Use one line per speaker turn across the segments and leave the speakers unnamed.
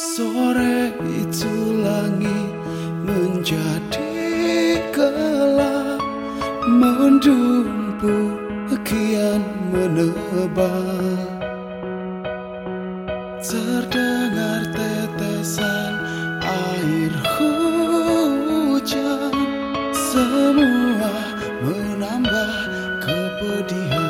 Sore itu langit menjadi gelap Mendumpu kian menebal Terdengar tetesan air hujan. Semua menambah kepedihan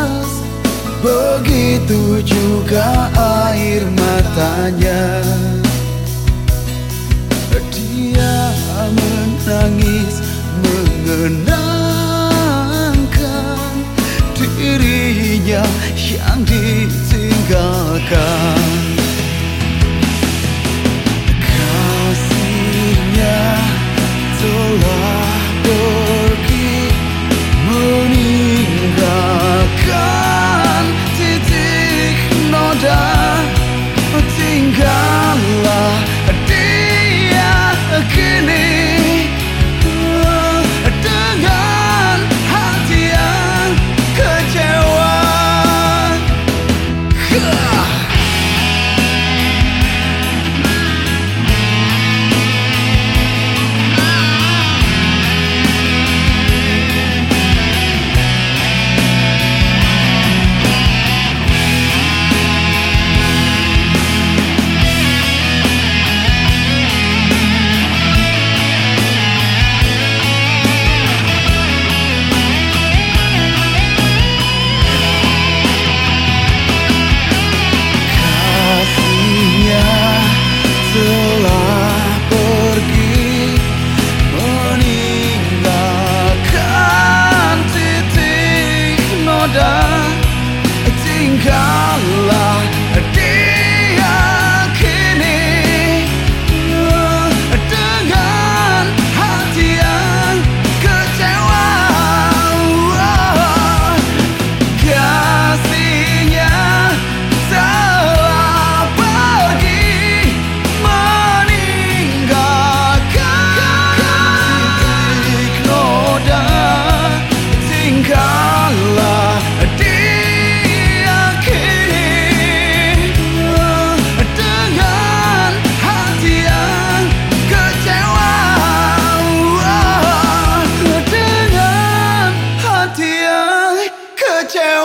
Begitu juga air matanya. Dia menangis mengenangkan dirinya yang ditinggalkan cię